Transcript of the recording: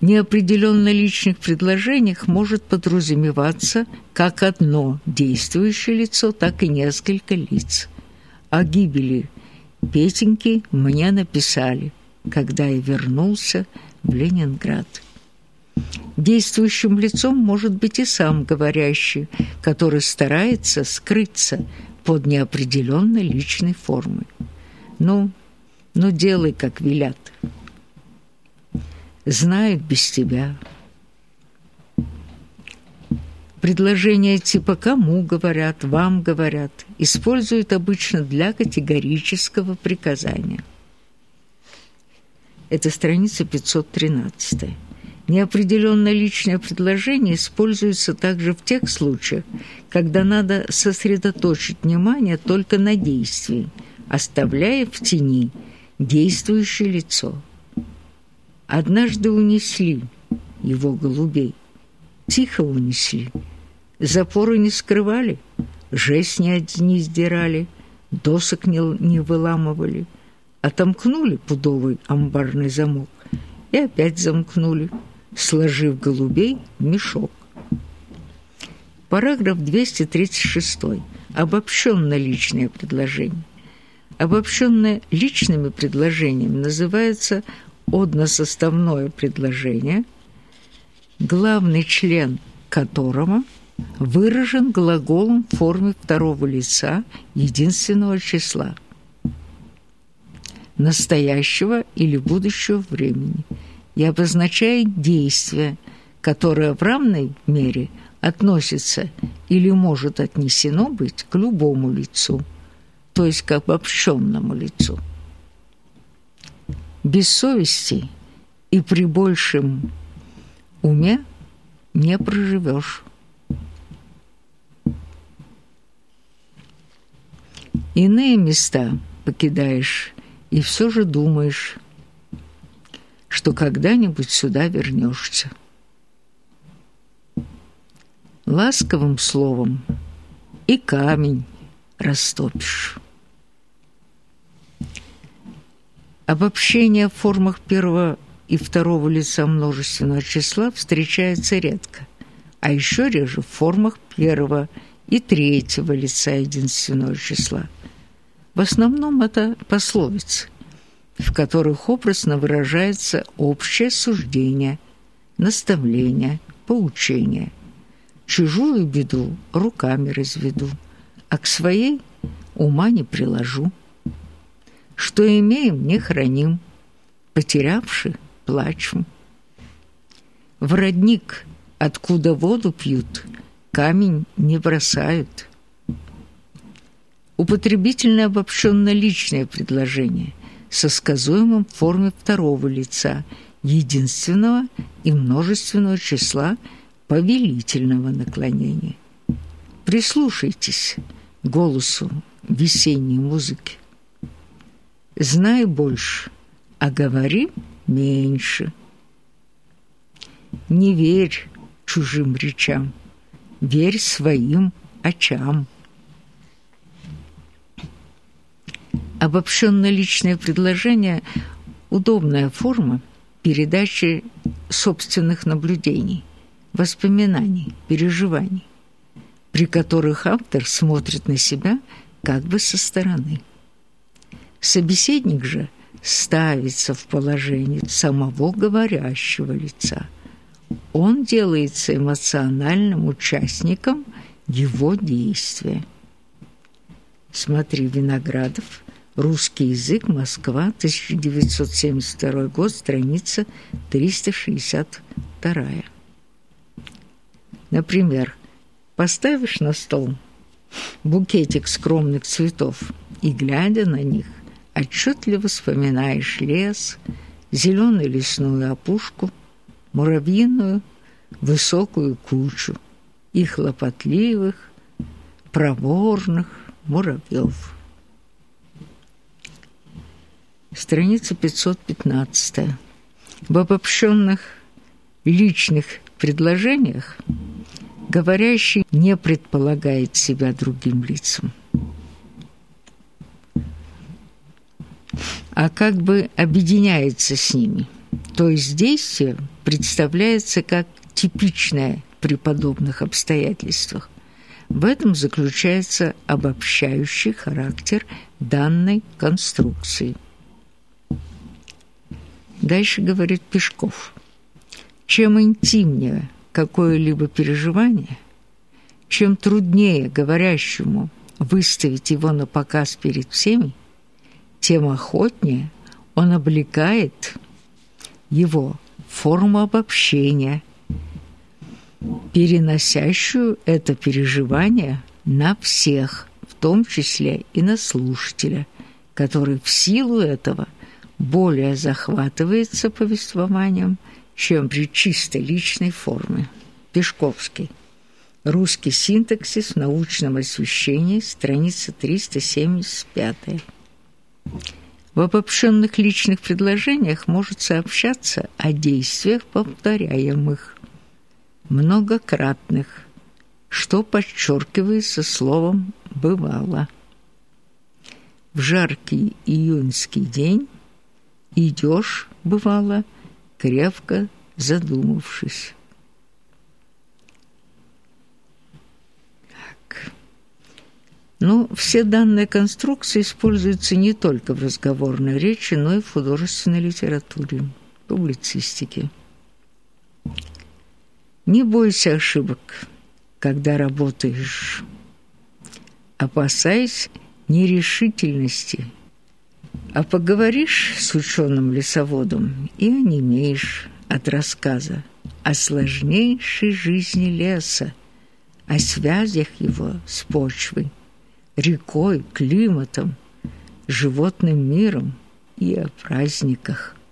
неопределенно личных предложениях может подразумеваться как одно действующее лицо, так и несколько лиц. О гибели Петеньки мне написали, когда я вернулся в Ленинград. Действующим лицом может быть и сам говорящий, который старается скрыться под неопределенной личной формой. Ну, ну делай, как велят. Знают без тебя. Предложения типа «кому говорят», «вам говорят» используют обычно для категорического приказания. Это страница 513. Неопределённое личное предложение используется также в тех случаях, когда надо сосредоточить внимание только на действии, оставляя в тени действующее лицо. Однажды унесли его голубей, тихо унесли, запоры не скрывали, жесть не, не сдирали, досок не, не выламывали, отомкнули пудовый амбарный замок и опять замкнули сложив голубей в мешок. Параграф 236. Обобщенное личное предложение. Обобщенное личными предложениями называется односоставное предложение, главный член которого выражен глаголом в форме второго лица единственного числа настоящего или будущего времени – и обозначает действие, которое в равной мере относится или может отнесено быть к любому лицу, то есть к обобщенному лицу. Без совести и при большем уме не проживешь. Иные места покидаешь и все же думаешь что когда-нибудь сюда вернешься. Ласковым словом и камень растопишь. Обобщение в формах первого и второго лица множественного числа встречается редко, а еще реже в формах первого и третьего лица единственного числа. В основном это пословицы в которых образно выражается общее суждение, наставление, поучение. Чужую беду руками разведу, а к своей ума не приложу. Что имеем, не храним, потерявши, плачем. В родник, откуда воду пьют, камень не бросают. Употребительное обобщенно личное предложение – со сказуемым в форме второго лица, единственного и множественного числа повелительного наклонения. Прислушайтесь голосу весенней музыки. Знай больше, а говори меньше. Не верь чужим речам, верь своим очам. Обобщенное личное предложение – удобная форма передачи собственных наблюдений, воспоминаний, переживаний, при которых автор смотрит на себя как бы со стороны. Собеседник же ставится в положение самого говорящего лица. Он делается эмоциональным участником его действия. Смотри, Виноградов – Русский язык, Москва, 1972 год, страница 362. Например, поставишь на стол букетик скромных цветов и, глядя на них, отчетливо вспоминаешь лес, зеленую лесную опушку, муравьиную высокую кучу и хлопотливых, проворных муравьев. Страница 515. В обобщенных личных предложениях говорящий не предполагает себя другим лицом, а как бы объединяется с ними то есть действие представляется как типичное при подобных обстоятельствах. В этом заключается обобщающий характер данной конструкции. Дальше говорит Пешков. Чем интимнее какое-либо переживание, чем труднее говорящему выставить его на показ перед всеми, тем охотнее он облекает его форму обобщения, переносящую это переживание на всех, в том числе и на слушателя, который в силу этого более захватывается повествованием, чем при чисто личной форме. Пешковский. Русский синтаксис в научном освещении, страница 375. В обобщенных личных предложениях может сообщаться о действиях повторяемых, многократных, что подчеркивается словом «бывало». В жаркий июньский день идешь, бывало, крепко задумавшись. Ну, все данные конструкции используются не только в разговорной речи, но и в художественной литературе, публицистике. Не бойся ошибок, когда работаешь. Опасаясь нерешительности – а поговоришь с ученым-лесоводом и онемеешь от рассказа о сложнейшей жизни леса, о связях его с почвой, рекой, климатом, животным миром и о праздниках –